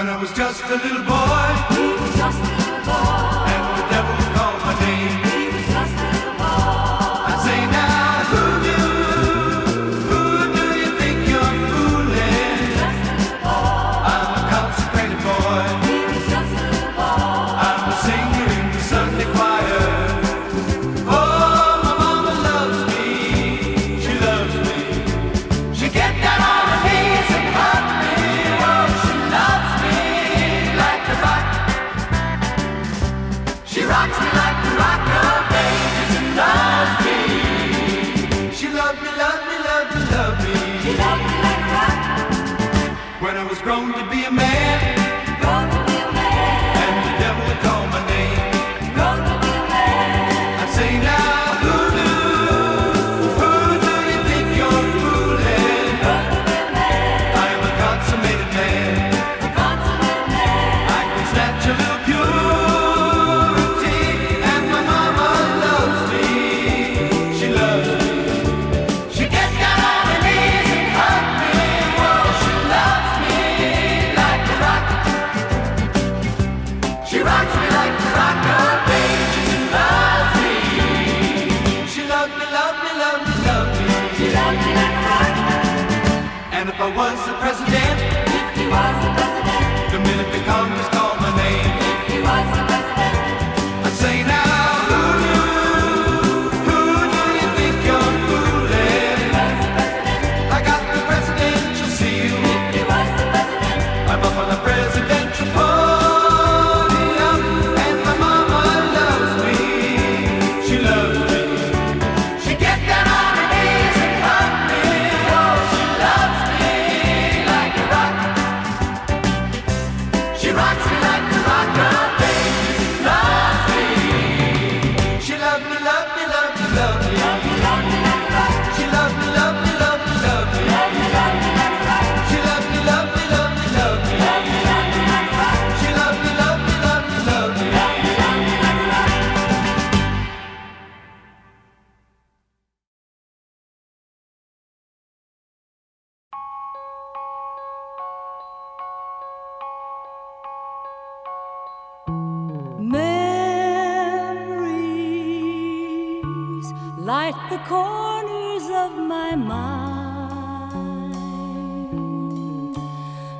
When I was just a little boy. light the corners of my mind.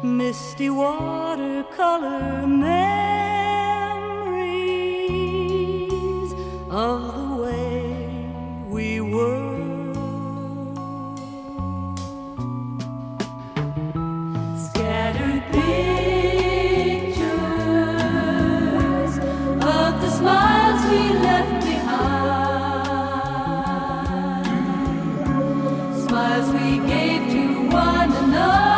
Misty watercolor man. because we gave to one another.